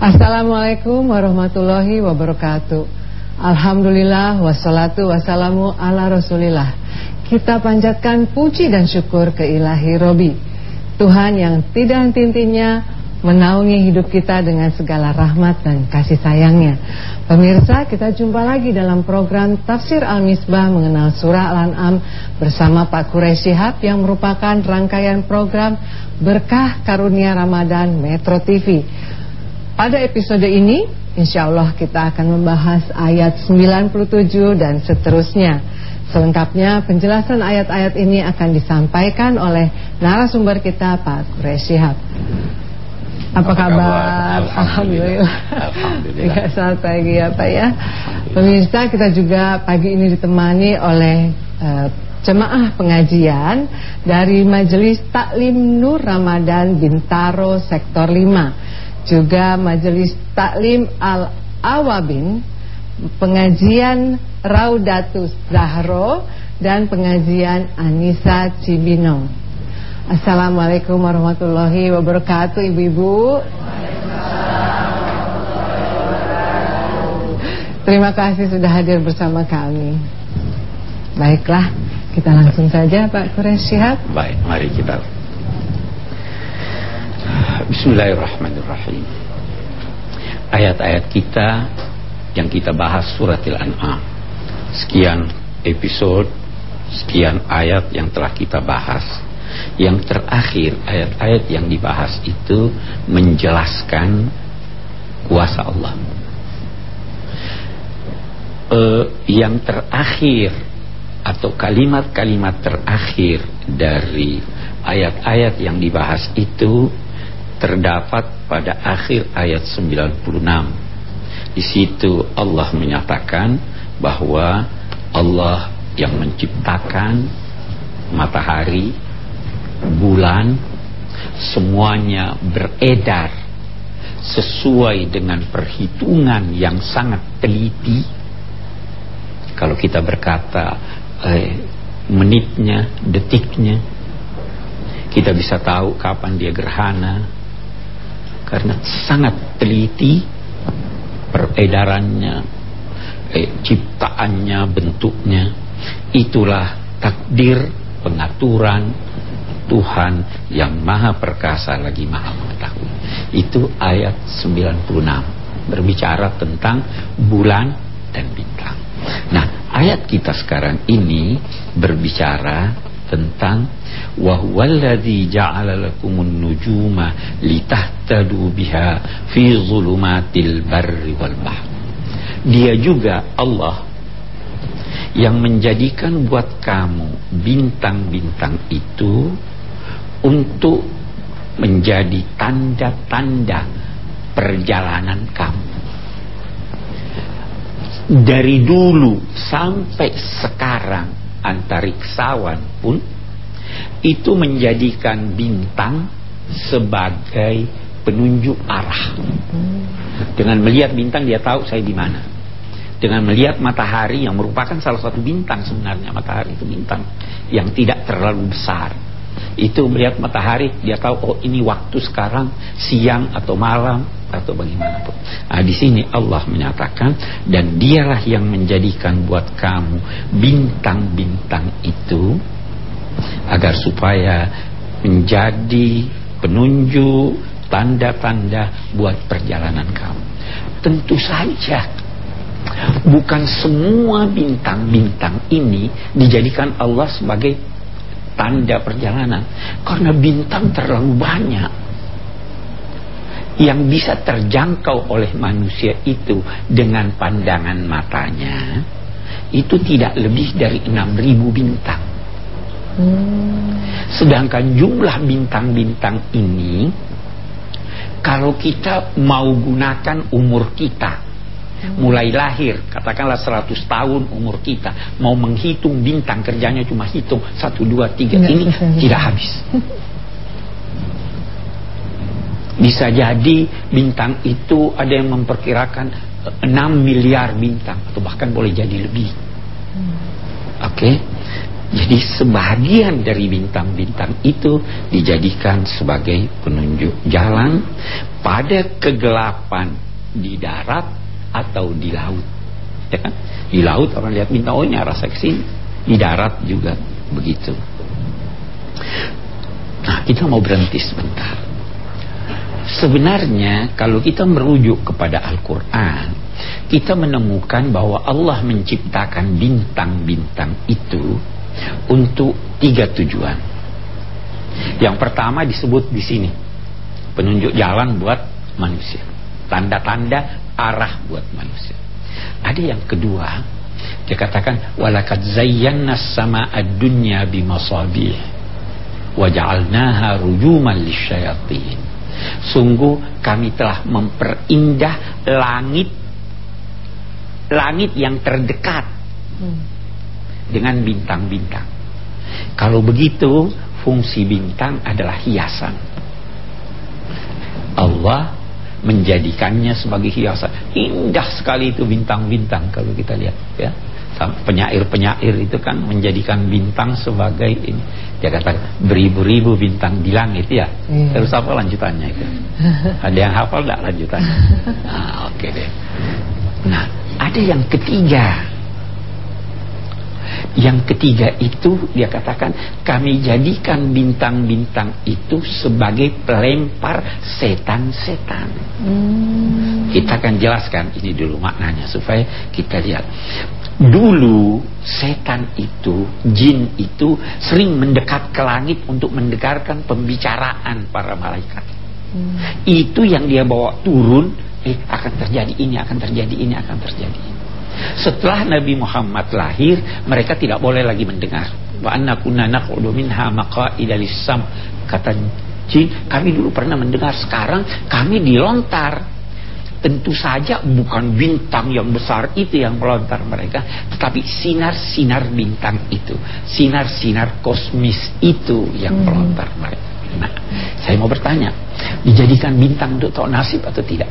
Assalamualaikum warahmatullahi wabarakatuh. Alhamdulillah wassalatu wassalamu ala rasulillah. Kita panjatkan puji dan syukur ke ilahi Robi Tuhan yang tidak henti-hentinya menaungi hidup kita dengan segala rahmat dan kasih sayangnya Pemirsa kita jumpa lagi dalam program Tafsir Al-Misbah mengenal surah Al-An'am Bersama Pak Quraish Shihab yang merupakan rangkaian program Berkah Karunia Ramadan Metro TV pada episode ini, insya Allah kita akan membahas ayat 97 dan seterusnya. Selengkapnya penjelasan ayat-ayat ini akan disampaikan oleh narasumber kita Pak Kureshihab. Apa, Apa kabar? Alhamdulillah. Alhamdulillah. Ya, selamat pagi ya Pak ya. Pemirsa kita juga pagi ini ditemani oleh uh, jemaah pengajian dari Majelis Taklim Nur Ramadan Bintaro Sektor 5 juga Majelis Taklim Al-Awabin, pengajian Raudatus Zahro dan pengajian Anissa Cibino. Assalamualaikum warahmatullahi wabarakatuh Ibu-ibu. Terima kasih sudah hadir bersama kami. Baiklah, kita langsung saja Pak Kures Syihab. Baik, mari kita Bismillahirrahmanirrahim Ayat-ayat kita yang kita bahas surat Al-An'am Sekian episode, sekian ayat yang telah kita bahas Yang terakhir, ayat-ayat yang dibahas itu menjelaskan kuasa Allah uh, Yang terakhir atau kalimat-kalimat terakhir dari ayat-ayat yang dibahas itu terdapat pada akhir ayat 96. Di situ Allah menyatakan bahwa Allah yang menciptakan matahari, bulan, semuanya beredar sesuai dengan perhitungan yang sangat teliti. Kalau kita berkata eh, menitnya, detiknya, kita bisa tahu kapan dia gerhana, karena sangat teliti peredarannya, eh, ciptaannya, bentuknya. Itulah takdir pengaturan Tuhan yang maha perkasa lagi maha mengetahui. Itu ayat 96 berbicara tentang bulan dan bintang. Nah, ayat kita sekarang ini berbicara tentang wa huwallazi ja'ala nujuma litahtadu biha fi zulumatil barri wal bahr. Dia juga Allah yang menjadikan buat kamu bintang-bintang itu untuk menjadi tanda-tanda perjalanan kamu. Dari dulu sampai sekarang antariksawan pun itu menjadikan bintang sebagai penunjuk arah. Dengan melihat bintang dia tahu saya di mana. Dengan melihat matahari yang merupakan salah satu bintang sebenarnya matahari itu bintang yang tidak terlalu besar. Itu melihat matahari dia tahu oh ini waktu sekarang siang atau malam atau bagaimanapun. Nah, di sini Allah menyatakan dan dialah yang menjadikan buat kamu bintang-bintang itu agar supaya menjadi penunjuk tanda-tanda buat perjalanan kamu. Tentu saja bukan semua bintang-bintang ini dijadikan Allah sebagai tanda perjalanan karena bintang terlalu banyak yang bisa terjangkau oleh manusia itu dengan pandangan matanya itu tidak lebih dari 6000 bintang. Hmm. Sedangkan jumlah bintang-bintang ini kalau kita mau gunakan umur kita. Mulai lahir katakanlah 100 tahun umur kita mau menghitung bintang kerjanya cuma hitung 1 2 3 ini tidak habis Bisa jadi bintang itu ada yang memperkirakan 6 miliar bintang atau bahkan boleh jadi lebih. Hmm. Oke. Okay? Jadi sebagian dari bintang-bintang itu dijadikan sebagai penunjuk jalan pada kegelapan di darat atau di laut. Ya kan? Di laut orang lihat bintang oh ini arah seksi di darat juga begitu. Nah kita mau berhenti sebentar. Sebenarnya kalau kita merujuk kepada Al-Quran kita menemukan bahwa Allah menciptakan bintang-bintang itu untuk tiga tujuan. Yang pertama disebut di sini penunjuk jalan buat manusia tanda-tanda arah buat manusia. Ada yang kedua, dia katakan walakad zayyana sama ad-dunya bimasabih wa ja'alnaha rujuman lisyayatin. Sungguh kami telah memperindah langit langit yang terdekat hmm. dengan bintang-bintang. Kalau begitu, fungsi bintang adalah hiasan. Allah menjadikannya sebagai hiasan. Indah sekali itu bintang-bintang kalau kita lihat ya. Penyair-penyair itu kan menjadikan bintang sebagai ini. Dia kata beribu-ribu bintang di langit ya. Iya. Terus apa lanjutannya itu? Ada yang hafal enggak lanjutannya? Nah, oke okay deh. Nah, ada yang ketiga yang ketiga itu dia katakan kami jadikan bintang-bintang itu sebagai pelempar setan-setan. Hmm. Kita akan jelaskan ini dulu maknanya supaya kita lihat. Dulu setan itu, jin itu sering mendekat ke langit untuk mendengarkan pembicaraan para malaikat. Hmm. Itu yang dia bawa turun, eh akan terjadi ini, akan terjadi ini, akan terjadi ini. Setelah Nabi Muhammad lahir, mereka tidak boleh lagi mendengar. Wa anna kunna naq'udu minha maqa'ida lis-sam. Kata jin, kami dulu pernah mendengar, sekarang kami dilontar. Tentu saja bukan bintang yang besar itu yang melontar mereka, tetapi sinar-sinar bintang itu, sinar-sinar kosmis itu yang hmm. melontar mereka. Nah, saya mau bertanya, dijadikan bintang untuk tahu nasib atau tidak?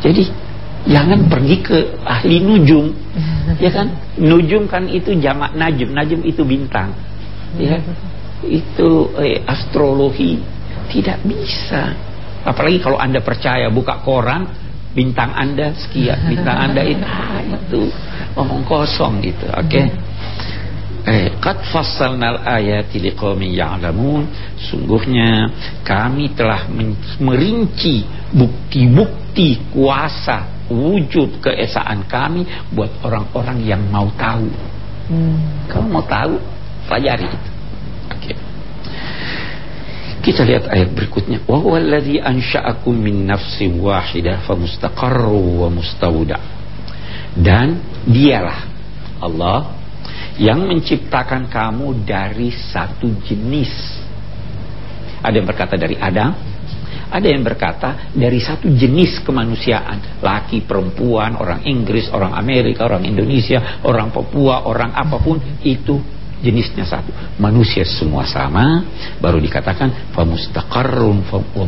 Jadi jangan pergi ke ahli nujum. ya kan? Nujum kan itu jamak najum, najum itu bintang. Ya. Itu eh, astrologi tidak bisa. Apalagi kalau Anda percaya buka koran bintang Anda sekian, bintang Anda itu ah, itu omong kosong gitu. Oke. Okay? Eh, qad fassalnal ayati liqaumin ya'lamun. Sungguhnya kami telah merinci bukti-bukti kuasa wujud keesaan kami buat orang-orang yang mau tahu. Hmm. Kalau mau tahu, pelajari itu. Oke. Kita lihat ayat berikutnya. Wa huwallazi ansha'akum min nafsin wahidah famustaqarru wa mustawda. Dan dialah Allah yang menciptakan kamu dari satu jenis. Ada yang berkata dari Adam, ada yang berkata dari satu jenis kemanusiaan, laki, perempuan, orang Inggris, orang Amerika, orang Indonesia, orang Papua, orang apa pun itu jenisnya satu. Manusia semua sama, baru dikatakan wa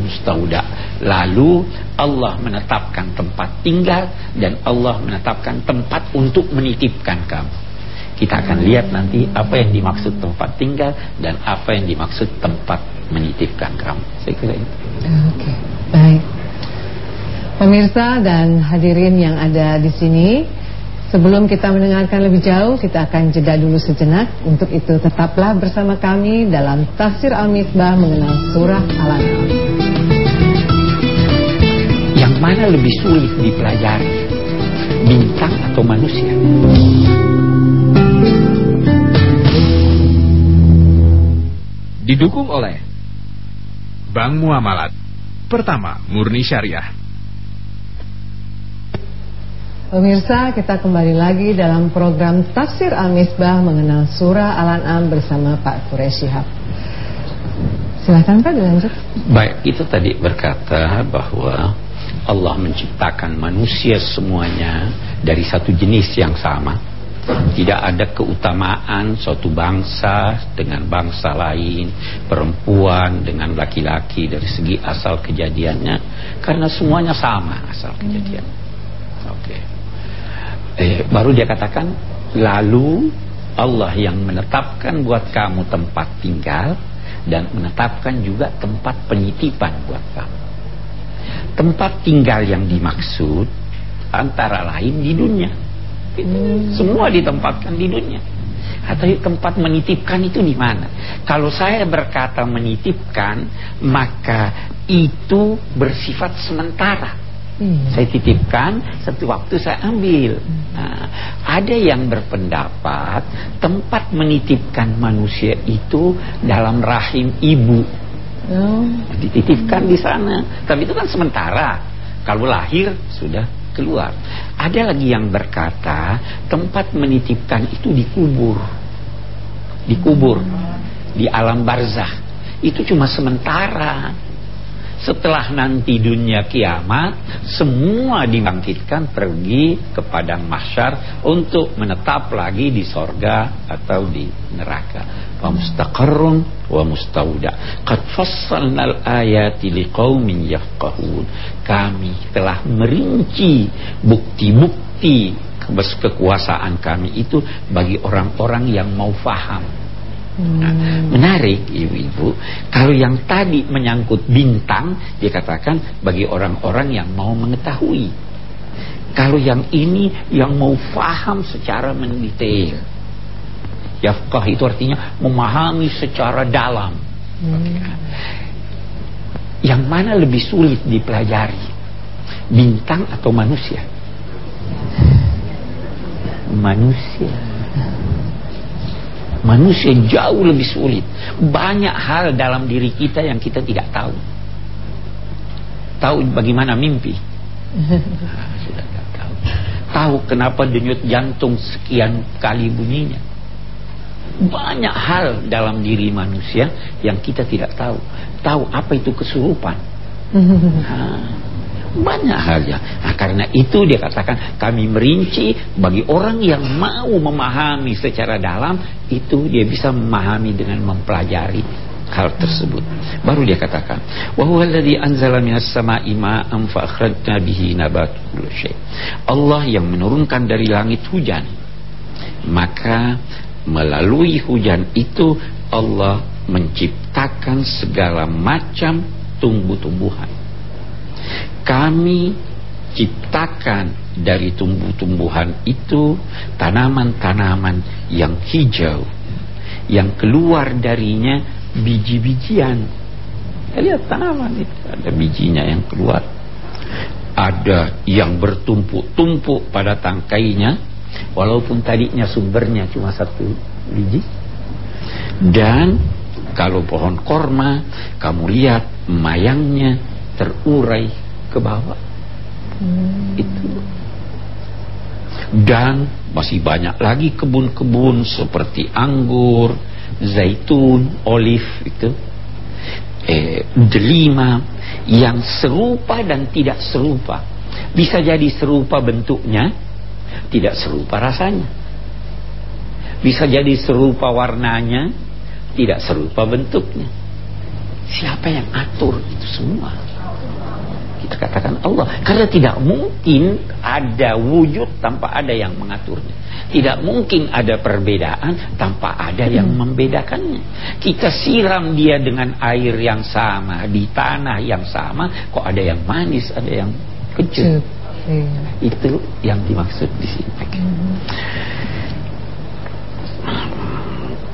mustauda. Lalu Allah menetapkan tempat tinggal dan Allah menetapkan tempat untuk menitipkan kamu. Kita akan lihat nanti apa yang dimaksud tempat tinggal dan apa yang dimaksud tempat menitipkan kamu. Saya kira itu. Oke, okay. baik. Pemirsa dan hadirin yang ada di sini, sebelum kita mendengarkan lebih jauh, kita akan jeda dulu sejenak. Untuk itu tetaplah bersama kami dalam Tafsir Al-Misbah mengenal surah Al-An'am. Yang mana lebih sulit dipelajari? Bintang atau manusia? Didukung oleh Bank Muamalat Pertama, murni syariah Pemirsa, kita kembali lagi dalam program Tafsir Al-Misbah mengenal surah Al-An'am bersama Pak Quraish Shihab. Silakan Pak dilanjut. Baik, itu tadi berkata bahwa Allah menciptakan manusia semuanya dari satu jenis yang sama tidak ada keutamaan suatu bangsa dengan bangsa lain, perempuan dengan laki-laki dari segi asal kejadiannya, karena semuanya sama asal kejadian. Oke. Okay. Eh, baru dia katakan, lalu Allah yang menetapkan buat kamu tempat tinggal dan menetapkan juga tempat penitipan buat kamu. Tempat tinggal yang dimaksud antara lain di dunia. Hmm. Semua ditempatkan di dunia. Atau tempat menitipkan itu di mana? Kalau saya berkata menitipkan, maka itu bersifat sementara. Hmm. Saya titipkan, satu waktu saya ambil. Nah, ada yang berpendapat tempat menitipkan manusia itu dalam rahim ibu. Oh. Dititipkan di sana. Tapi itu kan sementara. Kalau lahir sudah keluar. Ada lagi yang berkata tempat menitipkan itu dikubur. Dikubur di alam barzah. Itu cuma sementara. Setelah nanti dunia kiamat, semua dibangkitkan pergi ke padang mahsyar untuk menetap lagi di sorga atau di neraka. Wa mustaqarrun wa mustauda. Qad fassalnal ayati liqaumin yafqahun. Kami telah merinci bukti-bukti kekuasaan kami itu bagi orang-orang yang mau faham Nah, menarik ibu-ibu. Kalau yang tadi menyangkut bintang Dia katakan bagi orang-orang yang mau mengetahui. Kalau yang ini yang mau faham secara mendetail. Yafkah itu artinya memahami secara dalam. Hmm. Yang mana lebih sulit dipelajari? Bintang atau manusia? Manusia Manusia jauh lebih sulit. Banyak hal dalam diri kita yang kita tidak tahu. Tahu bagaimana mimpi? Nah, sudah tidak tahu. Tahu kenapa denyut jantung sekian kali bunyinya. Banyak hal dalam diri manusia yang kita tidak tahu. Tahu apa itu kesurupan. Nah, banyak halnya. Nah, karena itu dia katakan kami merinci bagi orang yang mau memahami secara dalam itu dia bisa memahami dengan mempelajari hal tersebut. Baru dia katakan, "Wa huwa alladhi anzala minas sama'i ma'an fa akhrajna bihi nabatul syai'." Allah yang menurunkan dari langit hujan. Maka melalui hujan itu Allah menciptakan segala macam tumbuh-tumbuhan kami ciptakan dari tumbuh-tumbuhan itu tanaman-tanaman yang hijau yang keluar darinya biji-bijian. Lihat tanaman itu ada bijinya yang keluar ada yang bertumpuk-tumpuk pada tangkainya walaupun tadinya sumbernya cuma satu biji. Dan kalau pohon korma kamu lihat mayangnya terurai ke bawah hmm. itu dan masih banyak lagi kebun-kebun seperti anggur, zaitun, olive itu, eh, delima yang serupa dan tidak serupa. Bisa jadi serupa bentuknya, tidak serupa rasanya. Bisa jadi serupa warnanya, tidak serupa bentuknya. Siapa yang atur itu semua? Kita katakan Allah. Karena tidak mungkin ada wujud tanpa ada yang mengaturnya. Tidak mungkin ada perbedaan tanpa ada yang hmm. membedakannya. Kita siram dia dengan air yang sama di tanah yang sama kok ada yang manis ada yang kecut itu yang dimaksud di sini. Hmm.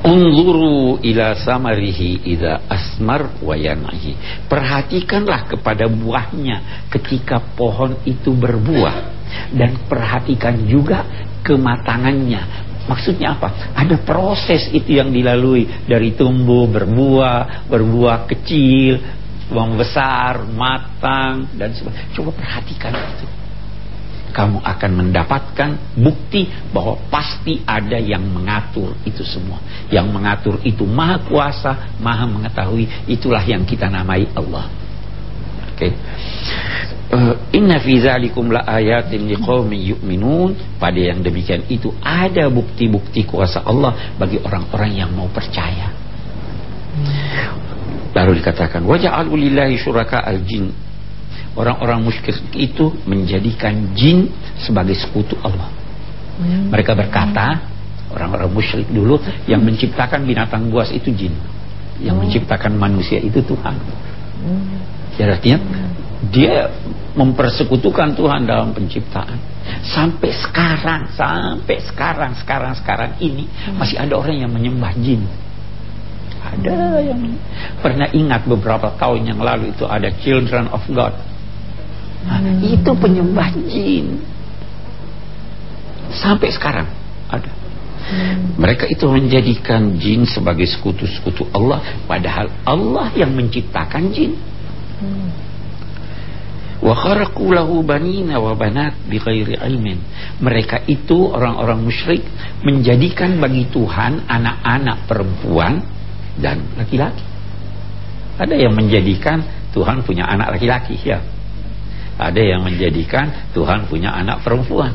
Unzuru ila samarihi idza asmar wa yanahi. Perhatikanlah kepada buahnya ketika pohon itu berbuah dan perhatikan juga kematangannya. Maksudnya apa? Ada proses itu yang dilalui dari tumbuh, berbuah, berbuah kecil, membesar, matang dan sebagainya. Coba perhatikan itu kamu akan mendapatkan bukti bahwa pasti ada yang mengatur itu semua. Yang mengatur itu maha kuasa, maha mengetahui. Itulah yang kita namai Allah. Oke. Okay. Eh, inna fi zalikum la ayatin liqaumin yu'minun. Pada yang demikian itu ada bukti-bukti kuasa Allah bagi orang-orang yang mau percaya. Baru dikatakan waja'alu lillahi syuraka al-jin orang-orang musyrik itu menjadikan jin sebagai sekutu Allah. Hmm. Mereka berkata, orang-orang musyrik dulu yang menciptakan binatang buas itu jin. Yang Oh. menciptakan manusia itu Tuhan. Hmm. Ya artinya dia mempersekutukan Tuhan dalam penciptaan. Sampai sekarang, sampai sekarang, sekarang, sekarang ini masih ada orang yang menyembah jin. Ada yang pernah ingat beberapa tahun yang lalu itu ada Children of God. Nah, itu penyembah jin. Sampai sekarang ada. Mereka itu menjadikan jin sebagai sekutu-sekutu Allah padahal Allah yang menciptakan jin. Wa kharaqu lahu banina wa banat bighairi ilmin. Mereka itu orang-orang musyrik menjadikan bagi Tuhan anak-anak perempuan dan laki-laki. Ada yang menjadikan Tuhan punya anak laki-laki ya. Ada yang menjadikan Tuhan punya anak perempuan.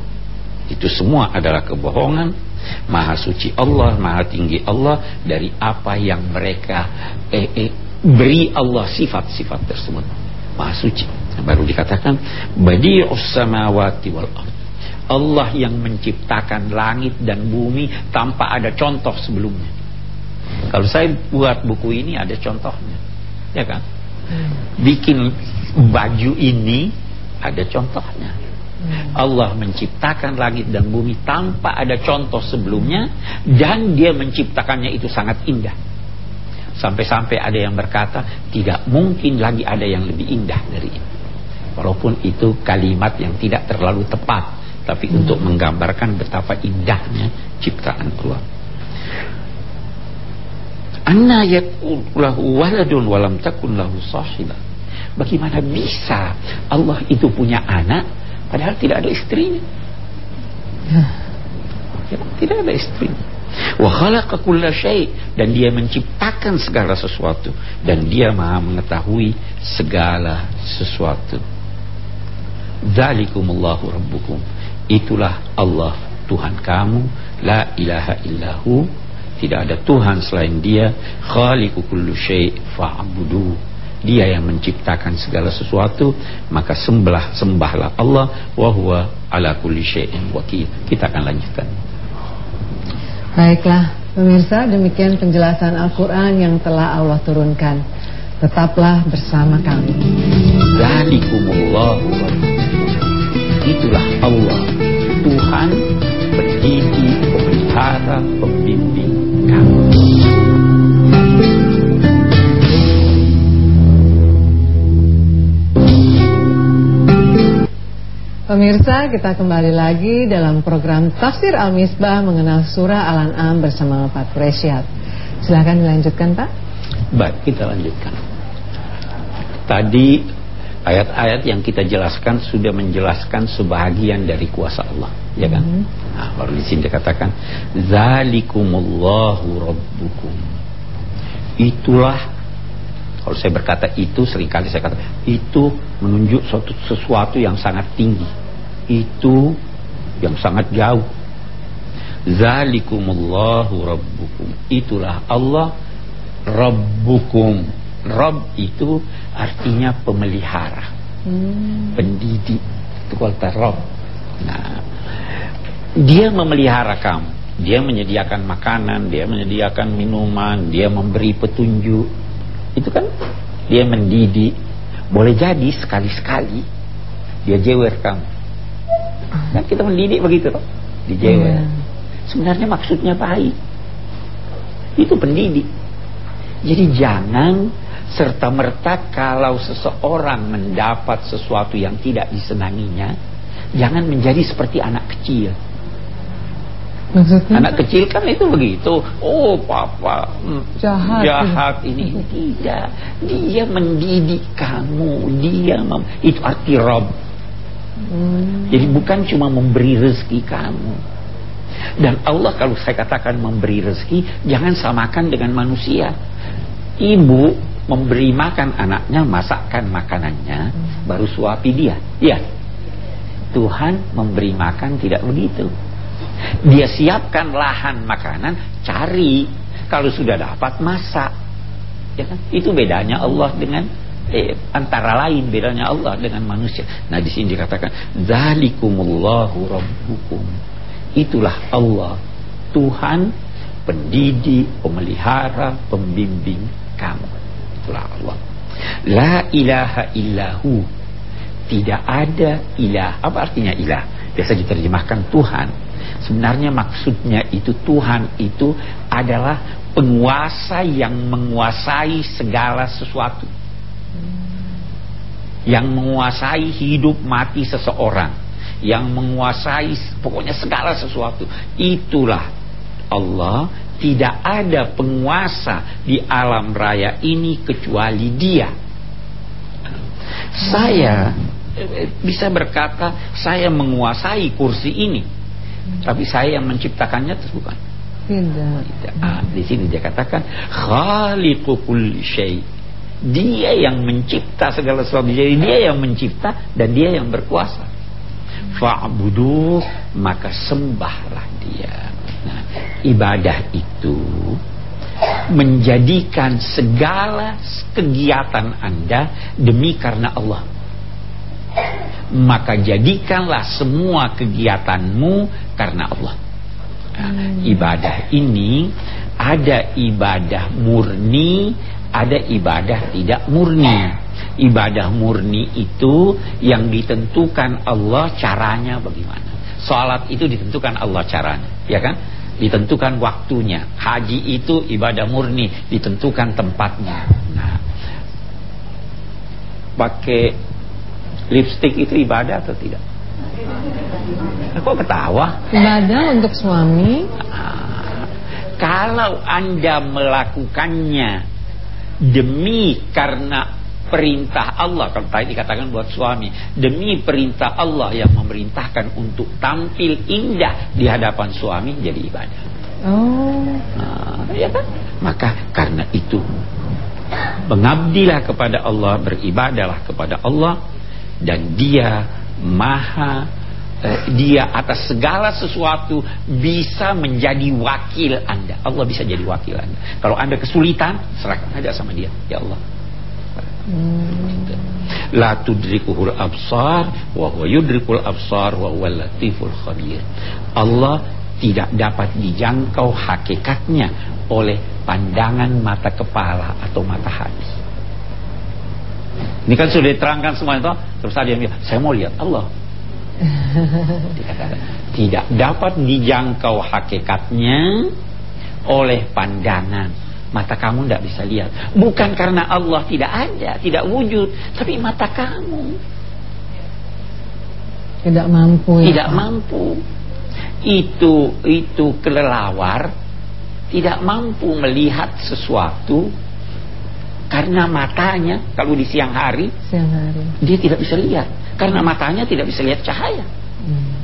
Itu semua adalah kebohongan. Maha suci Allah, maha tinggi Allah dari apa yang mereka eh, eh, beri Allah sifat-sifat tersebut. Maha suci. Baru dikatakan badi'us samawati wal ard. Allah yang menciptakan langit dan bumi tanpa ada contoh sebelumnya. Kalau saya buat buku ini ada contohnya. Ya kan? Bikin baju ini ada contohnya. Allah menciptakan langit dan bumi tanpa ada contoh sebelumnya dan dia menciptakannya itu sangat indah. Sampai-sampai ada yang berkata tidak mungkin lagi ada yang lebih indah dari ini. Walaupun itu kalimat yang tidak terlalu tepat, tapi untuk menggambarkan betapa indahnya ciptaan Allah. Anna yakul lahu waladun walam takun lahu sahibah. Bagaimana bisa Allah itu punya anak padahal tidak ada istrinya? Ya, tidak ada istrinya. Dan dia menciptakan segala sesuatu dan dia Maha mengetahui segala sesuatu. Dzalikumullahu rabbukum. Itulah Allah Tuhan kamu, la ilaha illahu. Tidak ada Tuhan selain Dia, khaliqu kullu syai' fa'budu. Dia yang menciptakan segala sesuatu, maka sembah sembahlah Allah wa huwa ala kulli syai'in wakil. Kita akan lanjutkan. Baiklah, pemirsa, demikian penjelasan Al-Quran yang telah Allah turunkan. Tetaplah bersama kami. Dzalikumullahu rabbukum. Itulah Allah, Tuhan pendidik, pemelihara, pembimbing kamu. Pemirsa, kita kembali lagi dalam program Tafsir Al-Misbah mengenal surah Al-An'am bersama Pak Presyat. Silahkan dilanjutkan, Pak. Baik, kita lanjutkan. Tadi ayat-ayat yang kita jelaskan sudah menjelaskan sebahagian dari kuasa Allah, ya kan? Mhm. Nah, baru di sini dikatakan zalikumullahu rabbukum. Itulah kalau saya berkata itu sering kali saya kata itu menunjuk suatu sesuatu yang sangat tinggi. Itu yang sangat jauh. Zalikumullahu rabbukum. Itulah Allah rabbukum. Rabb itu artinya pemelihara, Hmm. pendidik. Itu kata Rabb. Nah, dia memelihara kamu. Dia menyediakan makanan, dia menyediakan minuman, dia memberi petunjuk. Itu kan dia mendidik. Boleh jadi sekali-sekali dia jewer kamu. Kan kita mendidik begitu loh. Dijewer. Iya. Sebenarnya maksudnya baik. Itu pendidik. Jadi jangan serta merta kalau seseorang mendapat sesuatu yang tidak disenanginya, jangan menjadi seperti anak kecil. Maksudnya? Anak kecil kan itu begitu. Oh, papa hmm, Jahat. jahat ini tidak. Dia mendidik kamu. Dia mem- itu arti Rob. Hmm. Jadi bukan cuma memberi rezeki kamu. Dan Allah kalau saya katakan memberi rezeki, jangan samakan dengan manusia. Ibu memberi makan anaknya, masakkan makanannya, baru suapi dia. Ya. Tuhan memberi makan tidak begitu. Dia siapkan lahan makanan, cari. Kalau sudah dapat masak. Ya kan? Itu bedanya Allah dengan eh, antara lain bedanya Allah dengan manusia. Nah di sini dikatakan zalikumullahu rabbukum. Itulah Allah, Tuhan, pendidik, pemelihara, pembimbing kamu. Itulah Allah. La ilaha illahu. Tidak ada ilah. Apa artinya ilah? Biasa diterjemahkan Tuhan. Sebenarnya maksudnya itu Tuhan itu adalah penguasa yang menguasai segala sesuatu. Yang menguasai hidup mati seseorang. Yang menguasai pokoknya segala sesuatu. Itulah Allah tidak ada penguasa di alam raya ini kecuali dia. Saya eh, bisa berkata saya menguasai kursi ini. Tapi saya yang menciptakannya itu bukan. Tidak. Tidak. Ah, di sini dia katakan khaliqu kulli syai. Dia yang mencipta segala sesuatu. Jadi dia yang mencipta dan dia yang berkuasa. Fa'budu maka sembahlah dia. Nah, ibadah itu menjadikan segala kegiatan Anda demi karena Allah. Maka jadikanlah semua kegiatanmu karena Allah. Nah, ibadah ini ada ibadah murni, ada ibadah tidak murni. Ibadah murni itu yang ditentukan Allah caranya bagaimana. Salat itu ditentukan Allah caranya, ya kan? Ditentukan waktunya. Haji itu ibadah murni, ditentukan tempatnya. Nah, pakai lipstick itu ibadah atau tidak? Kok ketawa? Ibadah untuk suami. Ah, kalau Anda melakukannya demi karena perintah Allah kalau tadi dikatakan buat suami demi perintah Allah yang memerintahkan untuk tampil indah di hadapan suami jadi ibadah. Oh. Nah, ya kan? Maka karena itu mengabdilah kepada Allah, beribadalah kepada Allah dan Dia maha eh, dia atas segala sesuatu bisa menjadi wakil Anda. Allah bisa jadi wakil Anda. Kalau Anda kesulitan, serahkan aja sama dia. Ya Allah. La tudrikuhul absar wa huwa yudrikul absar wa huwa latiful khabir. Allah tidak dapat dijangkau hakikatnya oleh pandangan mata kepala atau mata hati. Ini kan sudah diterangkan semua itu. Terus tadi yang bilang, saya mau lihat Allah. Dikatakan, tidak dapat dijangkau hakikatnya oleh pandangan mata kamu tidak bisa lihat bukan karena Allah tidak ada tidak wujud tapi mata kamu Tidak mampu ya. tidak mampu itu itu kelelawar tidak mampu melihat sesuatu karena matanya kalau di siang hari Siang hari. dia tidak bisa lihat karena matanya tidak bisa lihat cahaya Hmm.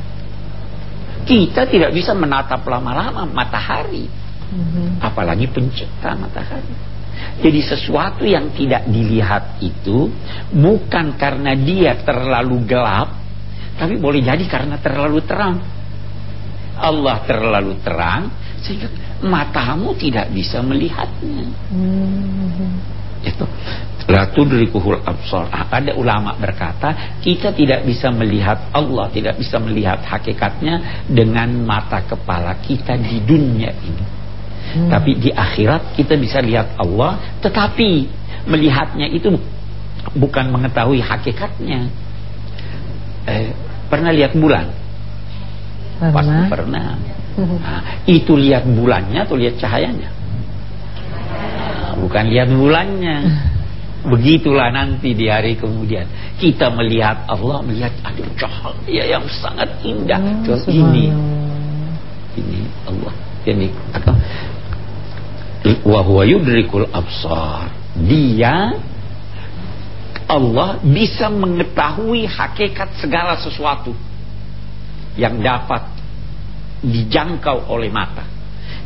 kita tidak bisa menatap lama-lama matahari Mhm. apalagi pencipta matahari. Jadi sesuatu yang tidak dilihat itu bukan karena dia terlalu gelap, tapi boleh jadi karena terlalu terang. Allah terlalu terang sehingga matamu tidak bisa melihatnya. Hmm. Itu la tudrikuhul absar. Ah, Ada ulama berkata, kita tidak bisa melihat Allah, tidak bisa melihat hakikatnya dengan mata kepala kita di dunia ini. Hmm. Tapi di akhirat kita bisa lihat Allah, tetapi melihatnya itu bukan mengetahui hakikatnya. Eh, pernah lihat bulan? Pasti Pernah. pernah. Nah, itu lihat bulannya atau lihat cahayanya? Bukan lihat bulannya. Begitulah nanti di hari kemudian. Kita melihat Allah melihat ada cahaya yang sangat indah. Oh, Tuh, ini. Ini Allah. Ini atau wa huwa yudrikul absar. Dia Allah bisa mengetahui hakikat segala sesuatu yang dapat dijangkau oleh mata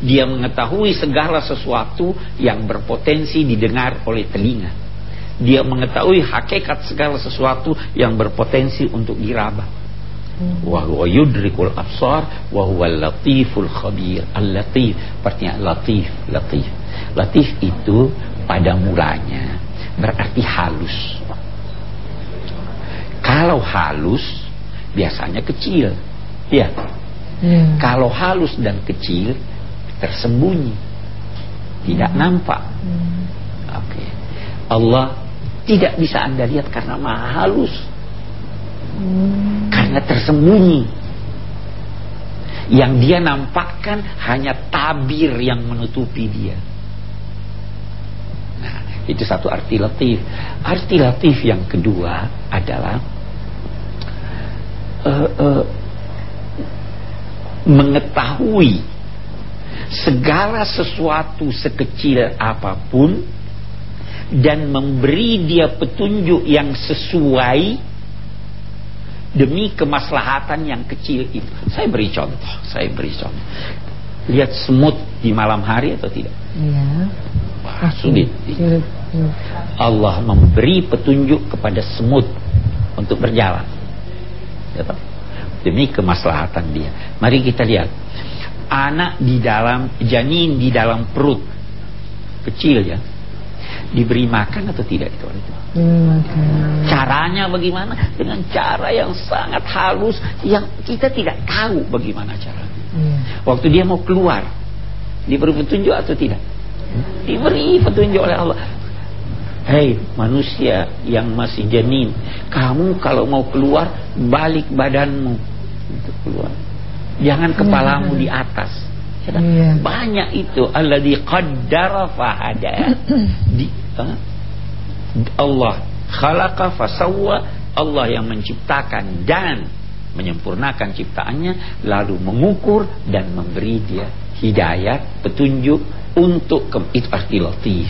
dia mengetahui segala sesuatu yang berpotensi didengar oleh telinga. Dia mengetahui hakikat segala sesuatu yang berpotensi untuk diraba. Wa huwa yudrikul absar wa huwa latiful khabir. Al-latif artinya latif latif. Latif itu pada mulanya berarti halus. Kalau halus biasanya kecil. Ya Ya. kalau halus dan kecil tersembunyi tidak nampak Hmm. Oke. Allah tidak bisa Anda lihat karena maha halus. Karena tersembunyi. Yang dia nampakkan hanya tabir yang menutupi dia. Nah, itu satu arti latif. Arti latif yang kedua adalah uh, uh, mengetahui segala sesuatu sekecil apa pun dan memberi dia petunjuk yang sesuai demi kemaslahatan yang kecil itu. Saya beri contoh, saya beri contoh. Lihat semut di malam hari atau tidak? Iya. Wah, sulit. Allah memberi petunjuk kepada semut untuk berjalan. Ya, demi kemaslahatan dia. Mari kita lihat. Anak di dalam janin di dalam perut. Kecil ya. Diberi makan atau tidak itu itu? Makan. caranya bagaimana? Dengan cara yang sangat halus yang kita tidak tahu bagaimana caranya Iya. waktu dia mau keluar diberi petunjuk atau tidak? Diberi petunjuk oleh Allah. Hei manusia yang masih janin Kamu kalau mau keluar Balik badanmu Untuk keluar Jangan kepalamu di atas? Iya. Banyak itu alladzi qaddara fahada. Di, ha? Allah khalaqa fasawwa, Allah yang menciptakan dan menyempurnakan ciptaannya lalu mengukur dan memberi dia hidayat, petunjuk untuk ke, itu arti latif.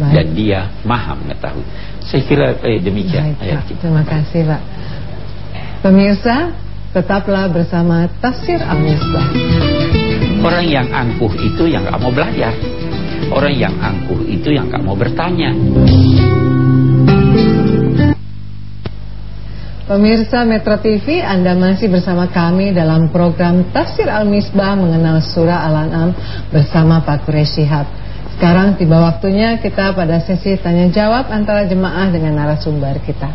Baik. Dan dia maha mengetahui. Saya kira eh, demikian Baik, Pak. Terima kasih, Pak. Pemirsa, tetaplah bersama Tafsir Al-Misbah. Orang yang angkuh itu yang gak mau belajar. Orang yang angkuh itu yang gak mau bertanya. Pemirsa Metro TV, Anda masih bersama kami dalam program Tafsir Al-Misbah mengenal surah Al-An'am bersama Pak Quraish Shihab. Sekarang tiba waktunya kita pada sesi tanya jawab antara jemaah dengan narasumber kita.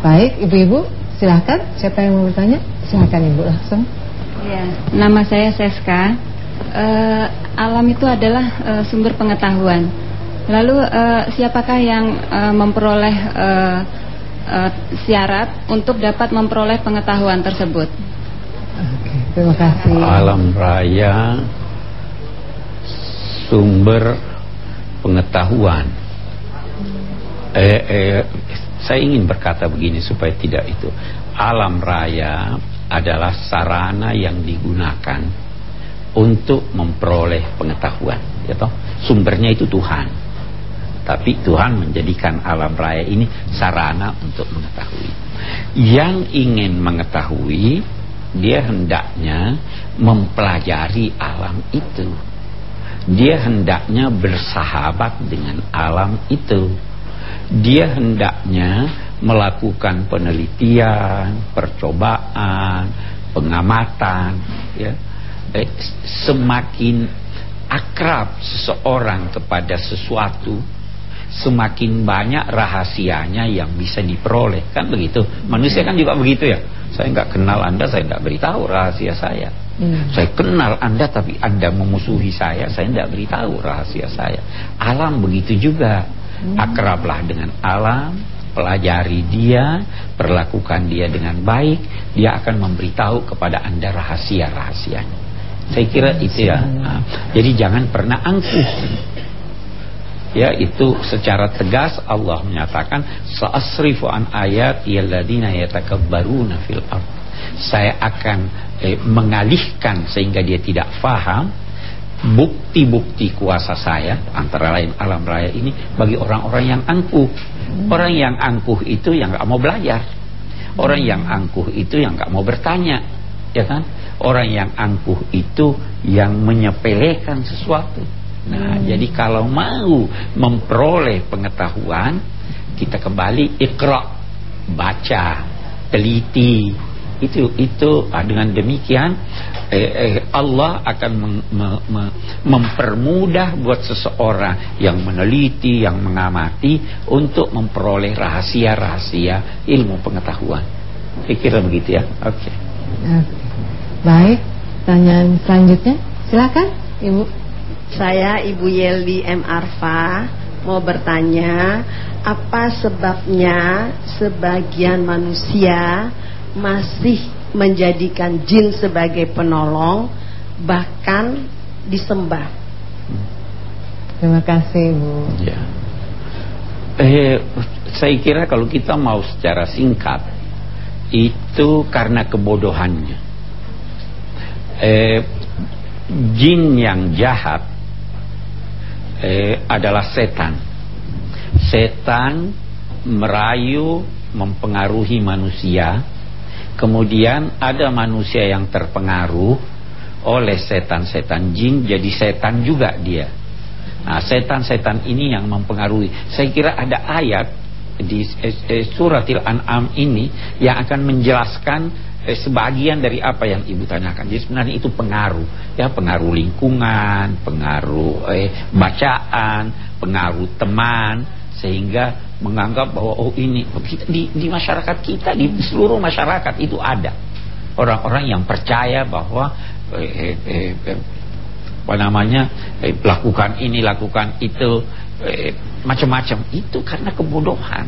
Baik, Ibu-ibu, silahkan. Siapa yang mau bertanya? Silahkan Ibu langsung. Ya, nama saya Seska. Eh, alam itu adalah eh, sumber pengetahuan. Lalu eh, siapakah yang eh, memperoleh eh, eh, syarat untuk dapat memperoleh pengetahuan tersebut? Oke, terima kasih. Alam raya sumber pengetahuan. Eh, eh, saya ingin berkata begini supaya tidak itu. Alam raya adalah sarana yang digunakan untuk memperoleh pengetahuan, ya toh? Sumbernya itu Tuhan. Tapi Tuhan menjadikan alam raya ini sarana untuk mengetahui. Yang ingin mengetahui, dia hendaknya mempelajari alam itu. Dia hendaknya bersahabat dengan alam itu. Dia hendaknya melakukan penelitian, percobaan, pengamatan, ya. Eh, semakin akrab seseorang kepada sesuatu, semakin banyak rahasianya yang bisa diperoleh, kan begitu? Manusia kan juga begitu ya. Saya nggak kenal Anda, saya nggak beritahu rahasia saya. Hmm. Saya kenal Anda tapi Anda memusuhi saya, saya tidak beritahu rahasia saya. Alam begitu juga. Akrablah dengan alam, pelajari dia, perlakukan dia dengan baik, dia akan memberitahu kepada Anda rahasia-rahasianya. Saya kira itu ya. Nah, jadi jangan pernah angkuh. Ya, itu secara tegas Allah menyatakan sa'asrifu an ayat alladziina yatakabbaruna fil ard. Saya akan eh, mengalihkan sehingga dia tidak faham bukti-bukti kuasa saya antara lain alam raya ini bagi orang-orang yang angkuh. Orang yang angkuh itu yang nggak mau belajar. Orang yang angkuh itu yang nggak mau bertanya, ya kan? Orang yang angkuh itu yang menyepelekan sesuatu. Nah, jadi kalau mau memperoleh pengetahuan, kita kembali ikra, baca, teliti. Itu itu ah, dengan demikian eh, eh, Allah akan mem- me- me- mempermudah buat seseorang yang meneliti, yang mengamati untuk memperoleh rahasia-rahasia ilmu pengetahuan. Kira begitu ya. Oke. Oke. Baik, pertanyaan selanjutnya. Silakan, Ibu. Saya Ibu Yeldi M. Arfa mau bertanya apa sebabnya sebagian manusia masih menjadikan jin sebagai penolong bahkan disembah. Terima kasih Bu. Ya. Eh, saya kira kalau kita mau secara singkat itu karena kebodohannya. Eh, jin yang jahat eh, adalah setan. Setan merayu, mempengaruhi manusia. Kemudian ada manusia yang terpengaruh oleh setan-setan jin, jadi setan juga dia. Nah, setan-setan ini yang mempengaruhi. Saya kira ada ayat di eh, eh, suratil an'am ini yang akan menjelaskan eh, sebagian dari apa yang ibu tanyakan. Jadi sebenarnya itu pengaruh, ya pengaruh lingkungan, pengaruh eh, bacaan, pengaruh teman, sehingga menganggap bahwa oh ini di, di masyarakat kita di seluruh masyarakat itu ada. Orang-orang yang percaya bahwa eh, eh, eh, apa namanya eh, lakukan ini lakukan itu eh, macam-macam. Itu karena kebodohan.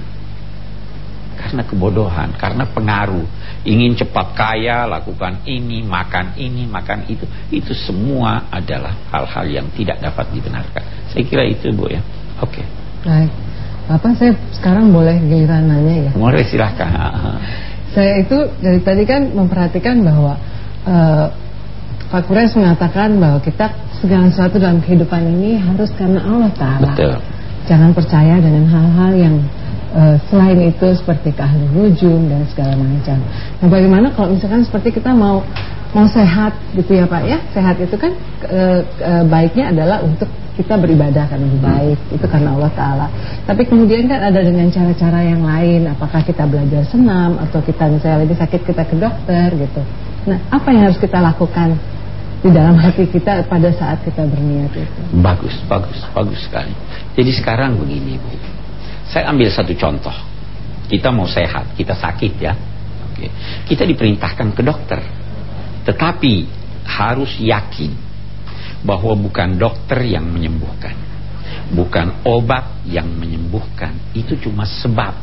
Karena kebodohan karena pengaruh. Ingin cepat kaya lakukan ini makan ini makan itu. Itu semua adalah hal-hal yang tidak dapat dibenarkan. Saya kira itu bu ya. Oke. Okay. baik Bapak saya sekarang boleh giliran nanya ya? Boleh silahkan. saya itu dari tadi kan memperhatikan bahwa uh, Pak Kures mengatakan bahwa kita segala sesuatu dalam kehidupan ini harus karena Allah Ta'ala. Betul. Jangan percaya dengan hal-hal yang uh, selain itu seperti keahli rujum dan segala macam. Nah bagaimana kalau misalkan seperti kita mau mau sehat gitu ya Pak ya? Sehat itu kan uh, uh, baiknya adalah untuk kita beribadah kan lebih baik itu karena Allah Taala. Tapi kemudian kan ada dengan cara-cara yang lain, apakah kita belajar senam atau kita misalnya lagi sakit kita ke dokter gitu. Nah apa yang harus kita lakukan di dalam hati kita pada saat kita berniat itu? Bagus, bagus, bagus sekali. Jadi sekarang begini bu, saya ambil satu contoh. Kita mau sehat, kita sakit ya. Kita diperintahkan ke dokter, tetapi harus yakin bahwa bukan dokter yang menyembuhkan bukan obat yang menyembuhkan. Itu cuma sebab.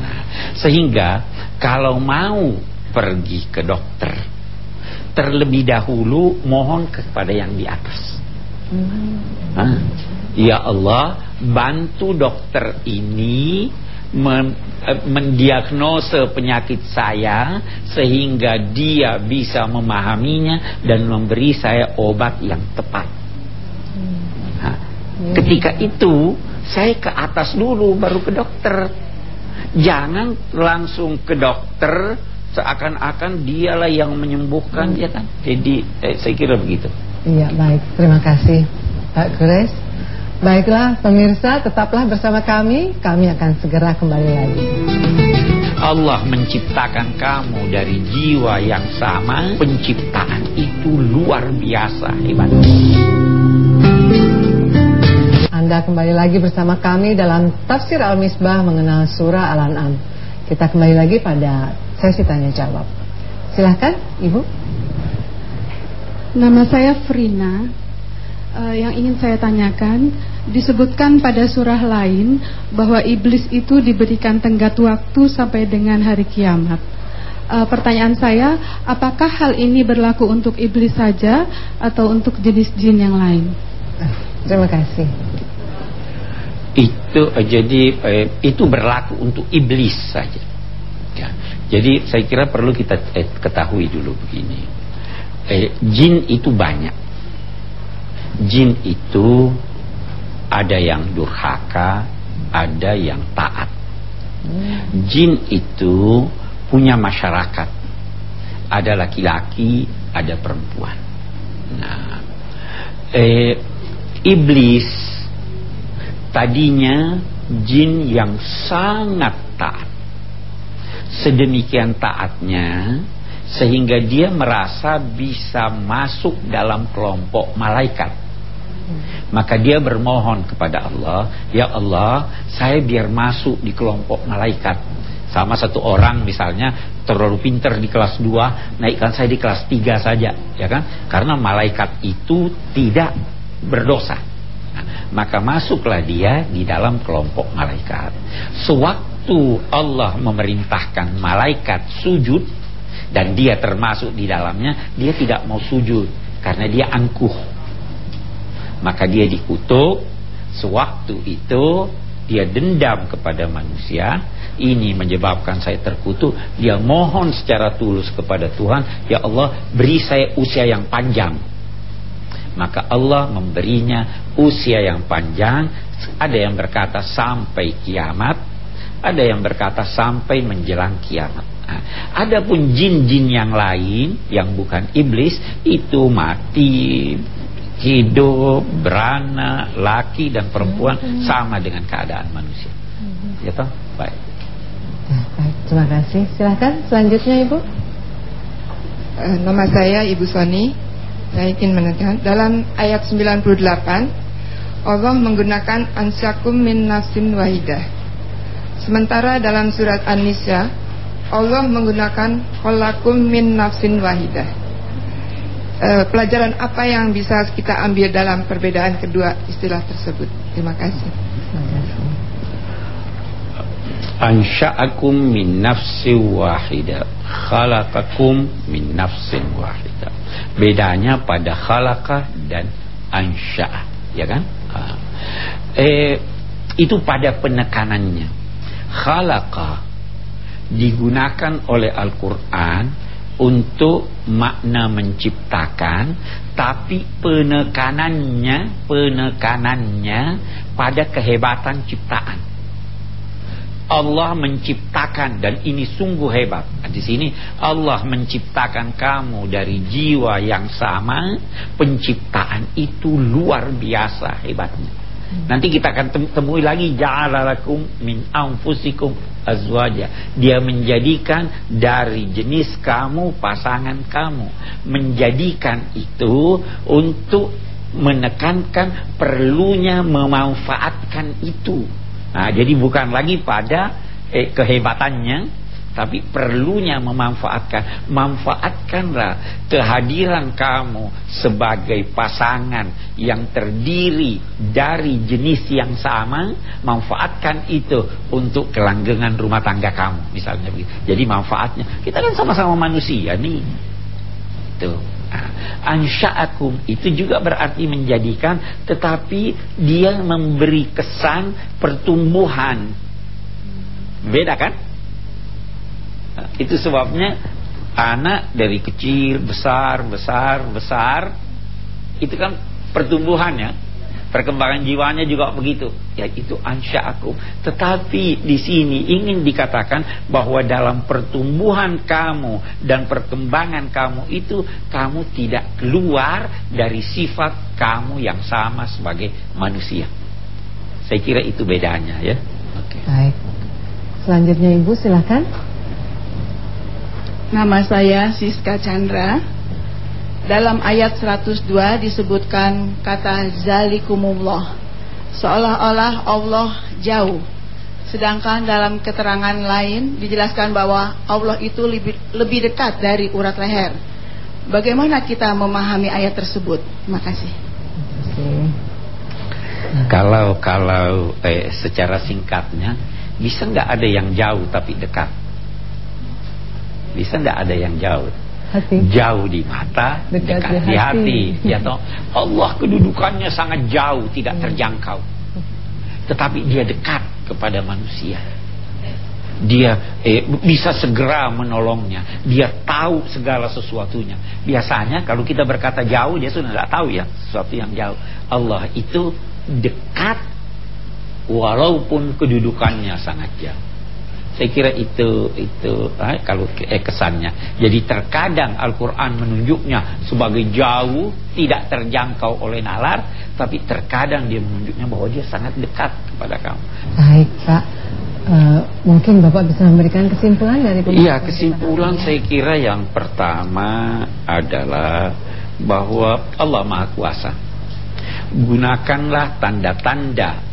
Nah, sehingga kalau mau pergi ke dokter terlebih dahulu mohon kepada yang di atas. Hmm. nah, ya Allah bantu dokter ini mendiagnose penyakit saya sehingga dia bisa memahaminya dan memberi saya obat yang tepat. Nah, ketika itu saya ke atas dulu baru ke dokter. Jangan langsung ke dokter seakan-akan dialah yang menyembuhkan hmm. ya kan. Jadi eh, saya kira begitu. Iya baik terima kasih Pak Grace. Baiklah pemirsa tetaplah bersama kami. Kami akan segera kembali lagi. Allah menciptakan kamu dari jiwa yang sama. Penciptaan itu luar biasa hebat. Anda kembali lagi bersama kami dalam Tafsir Al-Misbah mengenal surah Al-An'am. Kita kembali lagi pada sesi tanya jawab Silahkan Ibu. Nama saya Frina uh, Yang ingin saya tanyakan disebutkan pada surah lain bahwa iblis itu diberikan tenggat waktu sampai dengan hari kiamat. Uh, pertanyaan saya, apakah hal ini berlaku untuk iblis saja atau untuk jenis jin yang lain? Terima kasih. Itu uh, jadi itu berlaku untuk iblis saja. Ya. Jadi saya kira perlu kita eh, ketahui dulu begini. Eh, jin itu banyak. Jin itu ada yang durhaka, ada yang taat. Jin itu punya masyarakat. Ada laki-laki, ada perempuan. Nah, eh, iblis tadinya jin yang sangat taat. Sedemikian taatnya sehingga dia merasa bisa masuk dalam kelompok malaikat maka dia bermohon kepada Allah, "Ya Allah, saya biar masuk di kelompok malaikat." Sama satu orang misalnya terlalu pinter di kelas 2, naikkan saya di kelas 3 saja, ya kan? Karena malaikat itu tidak berdosa. Nah, maka masuklah dia di dalam kelompok malaikat. Sewaktu Allah memerintahkan malaikat sujud dan dia termasuk di dalamnya, dia tidak mau sujud karena dia angkuh. Maka dia dikutuk. Sewaktu itu dia dendam kepada manusia ini menyebabkan saya terkutuk dia mohon secara tulus kepada Tuhan ya Allah beri saya usia yang panjang maka Allah memberinya usia yang panjang ada yang berkata sampai kiamat ada yang berkata sampai menjelang kiamat nah, ada pun jin-jin yang lain yang bukan iblis itu mati hidup beranak laki dan perempuan sama dengan keadaan manusia ya toh baik Ya, baik, terima kasih. Silahkan selanjutnya Ibu. Uh, nama saya Ibu Soni. Saya ingin menekan dalam ayat 98 Allah menggunakan ansyakum min nafsin wahidah. Sementara dalam surat An-Nisa Allah menggunakan kolakum min nafsin wahidah. Uh, pelajaran apa yang bisa kita ambil dalam perbedaan kedua istilah tersebut? Terima kasih. Ansha'akum min nafsin wahida khalaqakum min nafsin wahida bedanya pada khalaqah dan ansha'a ya kan eh itu pada penekanannya khalaqa digunakan oleh Al-Qur'an untuk makna menciptakan tapi penekanannya penekanannya pada kehebatan ciptaan Allah menciptakan dan ini sungguh hebat. Di sini Allah menciptakan kamu dari jiwa yang sama, penciptaan itu luar biasa hebatnya. Nanti kita akan temui lagi ja'alalakum min anfusikum azwaja. Dia menjadikan dari jenis kamu pasangan kamu, menjadikan itu untuk menekankan perlunya memanfaatkan itu Nah, jadi bukan lagi pada eh, kehebatannya tapi perlunya memanfaatkan. Manfaatkanlah kehadiran kamu sebagai pasangan yang terdiri dari jenis yang sama. Manfaatkan itu untuk kelanggengan rumah tangga kamu misalnya begitu. Jadi manfaatnya kita kan sama-sama manusia nih. Tuh. Ansha'akum itu juga berarti menjadikan tetapi dia memberi kesan pertumbuhan. Beda kan? Itu sebabnya anak dari kecil besar besar besar itu kan pertumbuhannya Perkembangan jiwanya juga begitu. Ya itu aku. Tetapi di sini ingin dikatakan bahwa dalam pertumbuhan kamu dan perkembangan kamu itu kamu tidak keluar dari sifat kamu yang sama sebagai manusia. Saya kira itu bedanya ya. Oke. Baik. Selanjutnya Ibu silakan. Nama saya Siska Chandra. Dalam ayat 102 disebutkan kata zalikumullah seolah-olah Allah jauh. Sedangkan dalam keterangan lain dijelaskan bahwa Allah itu lebih, lebih dekat dari urat leher. Bagaimana kita memahami ayat tersebut? Terima kasih. Kalau kalau eh, secara singkatnya bisa nggak ada yang jauh tapi dekat bisa nggak ada yang jauh hati. Jauh di mata, dekat, dekat di hati. hati. Ya toh, Allah kedudukannya sangat jauh, tidak terjangkau. Tetapi dia dekat kepada manusia. Dia eh, bisa segera menolongnya. Dia tahu segala sesuatunya. Biasanya kalau kita berkata jauh, dia sudah tidak tahu ya sesuatu yang jauh. Allah itu dekat walaupun kedudukannya sangat jauh. Saya kira itu itu eh, kalau eh, kesannya. Jadi terkadang Al-Qur'an menunjuknya sebagai jauh, tidak terjangkau oleh nalar, tapi terkadang dia menunjuknya bahwa dia sangat dekat kepada kamu. Baik, Pak. Uh, mungkin Bapak bisa memberikan kesimpulan dari Iya, kesimpulan saya kira yang pertama adalah bahwa Allah Maha Kuasa. Gunakanlah tanda-tanda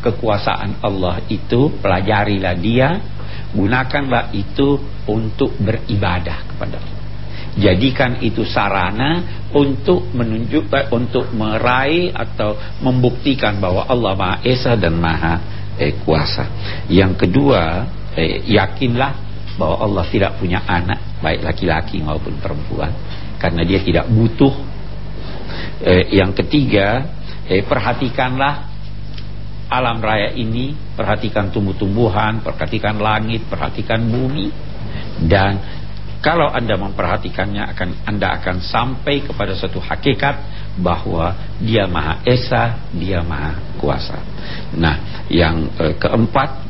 kekuasaan Allah itu pelajarilah dia gunakanlah itu untuk beribadah kepada Allah jadikan itu sarana untuk menunjukkan untuk meraih atau membuktikan bahwa Allah Maha Esa dan Maha eh, Kuasa. Yang kedua, eh, yakinlah bahwa Allah tidak punya anak baik laki-laki maupun perempuan karena dia tidak butuh. Eh, yang ketiga, eh, perhatikanlah alam raya ini, perhatikan tumbuh-tumbuhan, perhatikan langit, perhatikan bumi dan kalau Anda memperhatikannya akan Anda akan sampai kepada satu hakikat bahwa Dia Maha Esa, Dia Maha Kuasa. Nah, yang e, keempat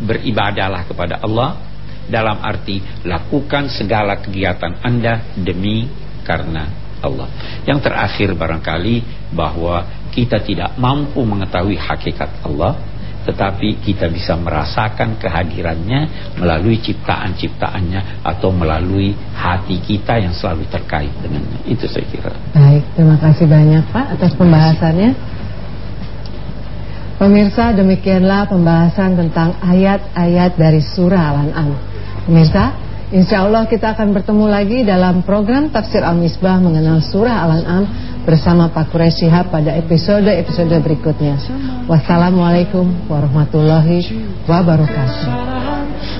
beribadahlah kepada Allah dalam arti lakukan segala kegiatan Anda demi karena Allah. Yang terakhir barangkali bahwa kita tidak mampu mengetahui hakikat Allah tetapi kita bisa merasakan kehadirannya melalui ciptaan-ciptaannya atau melalui hati kita yang selalu terkait dengannya. Itu saya kira. Baik, terima kasih banyak Pak atas pembahasannya. Pemirsa, demikianlah pembahasan tentang ayat-ayat dari surah Al-An'am. Pemirsa, insya Allah kita akan bertemu lagi dalam program Tafsir Al-Misbah mengenal surah Al-An'am bersama Pak Kure Syihab pada episode-episode berikutnya. Wassalamualaikum warahmatullahi wabarakatuh.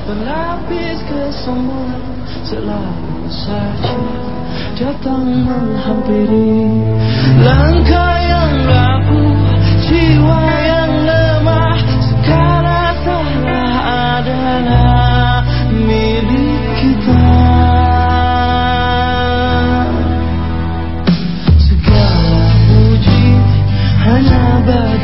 Pelapis kesemua selalu saja datang menghampiri langkah yang laku jiwa yang lemah sekarang salah adalah But.